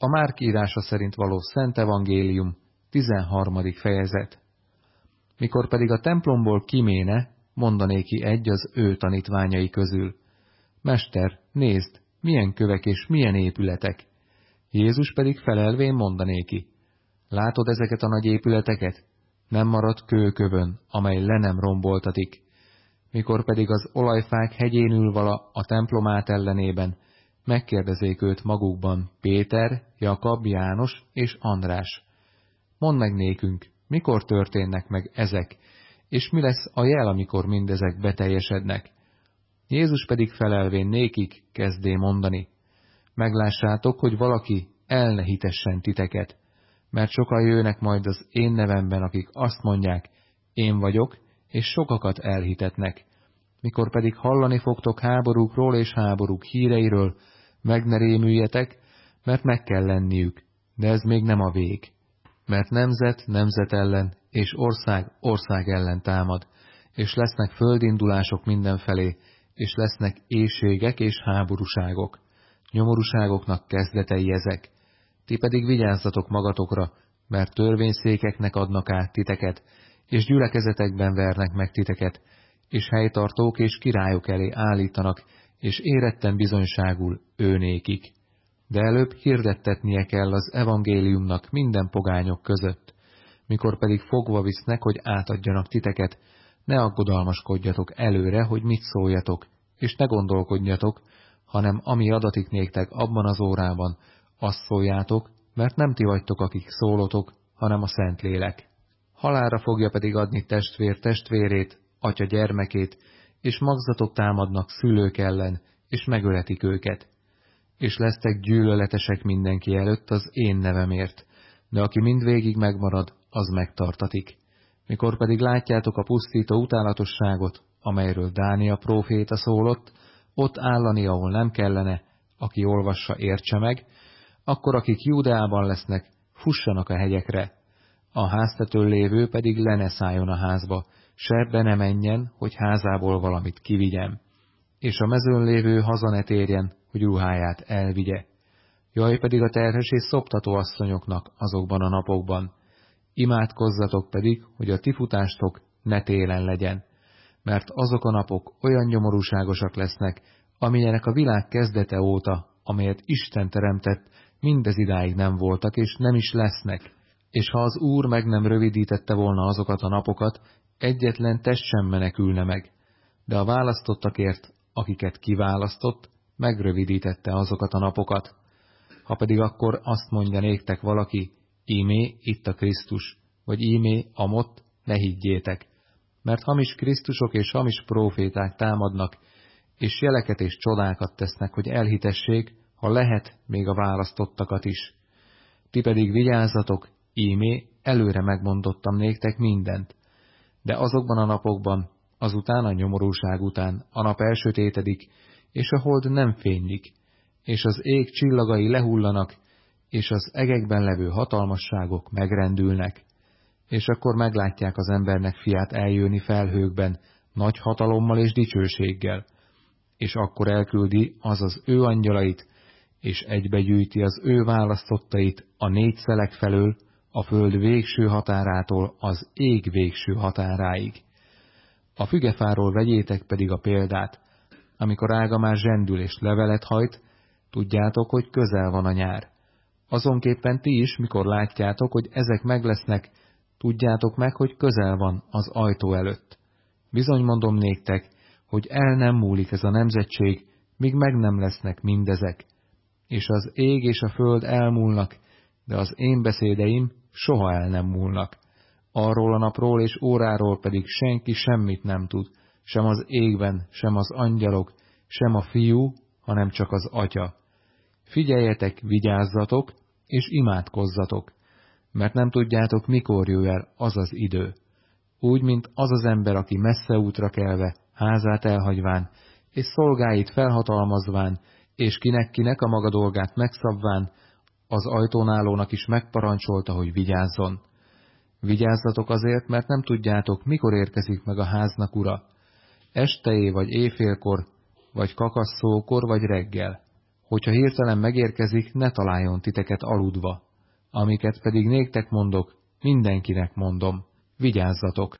A Márk írása szerint való Szent Evangélium, 13. fejezet. Mikor pedig a templomból kiméne, mondanéki egy az ő tanítványai közül. Mester, nézd, milyen kövek és milyen épületek. Jézus pedig felelvén mondanéki. Látod ezeket a nagy épületeket? Nem marad kőkövön, amely le nem romboltatik. Mikor pedig az olajfák hegyén ül vala a templom ellenében, megkérdezék őt magukban Péter, Jakab, János és András. Mondd meg nékünk, mikor történnek meg ezek, és mi lesz a jel, amikor mindezek beteljesednek. Jézus pedig felelvén nékik kezdé mondani. Meglássátok, hogy valaki el ne hitessen titeket, mert sokan jönnek majd az én nevemben, akik azt mondják, én vagyok, és sokakat elhitetnek. Mikor pedig hallani fogtok háborúkról és háborúk híreiről, meg ne rémüljetek, mert meg kell lenniük, de ez még nem a vég. Mert nemzet nemzet ellen, és ország ország ellen támad, és lesznek földindulások mindenfelé, és lesznek éjségek és háborúságok. Nyomorúságoknak kezdetei ezek. Ti pedig vigyázzatok magatokra, mert törvényszékeknek adnak át titeket, és gyülekezetekben vernek meg titeket, és helytartók és királyok elé állítanak, és éretten bizonyságul őnékik. De előbb hirdettetnie kell az evangéliumnak minden pogányok között. Mikor pedig fogva visznek, hogy átadjanak titeket, ne aggodalmaskodjatok előre, hogy mit szóljatok, és ne gondolkodjatok, hanem ami adatik néktek abban az órában, azt szóljátok, mert nem ti vagytok, akik szólotok, hanem a Szentlélek. Halára fogja pedig adni testvér testvérét, atya gyermekét, és magzatok támadnak szülők ellen, és megöletik őket. És lesztek gyűlöletesek mindenki előtt az én nevemért, de aki mindvégig megmarad, az megtartatik. Mikor pedig látjátok a pusztító utálatosságot, amelyről Dánia próféta szólott, ott állani, ahol nem kellene, aki olvassa, értse meg, akkor akik Júdeában lesznek, fussanak a hegyekre, a háztető lévő pedig le ne szálljon a házba, se be ne menjen, hogy házából valamit kivigyen, és a mezőn lévő haza hogy ruháját elvigye. Jaj pedig a terhes és szoptató asszonyoknak azokban a napokban. Imádkozzatok pedig, hogy a tifutástok ne télen legyen, mert azok a napok olyan nyomorúságosak lesznek, amilyenek a világ kezdete óta, amelyet Isten teremtett, mindez idáig nem voltak és nem is lesznek. És ha az Úr meg nem rövidítette volna azokat a napokat, egyetlen test sem menekülne meg, de a választottakért, akiket kiválasztott, megrövidítette azokat a napokat. Ha pedig akkor azt mondja néktek valaki, ímé itt a Krisztus, vagy ímé amott, ne higgyétek, mert hamis Krisztusok és hamis próféták támadnak, és jeleket és csodákat tesznek, hogy elhitessék, ha lehet, még a választottakat is. Ti pedig vigyázzatok, ímé, előre megmondottam néktek mindent, de azokban a napokban, azután a nyomorúság után, a nap elsötétedik, és a hold nem fénylik, és az ég csillagai lehullanak, és az egekben levő hatalmasságok megrendülnek, és akkor meglátják az embernek fiát eljönni felhőkben, nagy hatalommal és dicsőséggel, és akkor elküldi az az ő angyalait, és egybegyűjti az ő választottait a négy szelek felől, a föld végső határától az ég végső határáig. A fügefáról vegyétek pedig a példát, amikor ága már zsendül levelet hajt, tudjátok, hogy közel van a nyár. Azonképpen ti is, mikor látjátok, hogy ezek meg lesznek, tudjátok meg, hogy közel van az ajtó előtt. Bizony mondom néktek, hogy el nem múlik ez a nemzetség, míg meg nem lesznek mindezek. És az ég és a föld elmúlnak, de az én beszédeim soha el nem múlnak. Arról a napról és óráról pedig senki semmit nem tud, sem az égben, sem az angyalok, sem a fiú, hanem csak az atya. Figyeljetek, vigyázzatok, és imádkozzatok, mert nem tudjátok, mikor jöjj el az az idő. Úgy, mint az az ember, aki messze útra kelve, házát elhagyván, és szolgáit felhatalmazván, és kinek-kinek a maga dolgát megszabván, az ajtónálónak is megparancsolta, hogy vigyázzon. Vigyázzatok azért, mert nem tudjátok, mikor érkezik meg a háznak ura, estejé vagy éjfélkor, vagy kakasszókor, vagy reggel. hogyha hirtelen megérkezik, ne találjon titeket aludva. Amiket pedig néktek mondok, mindenkinek mondom, vigyázzatok!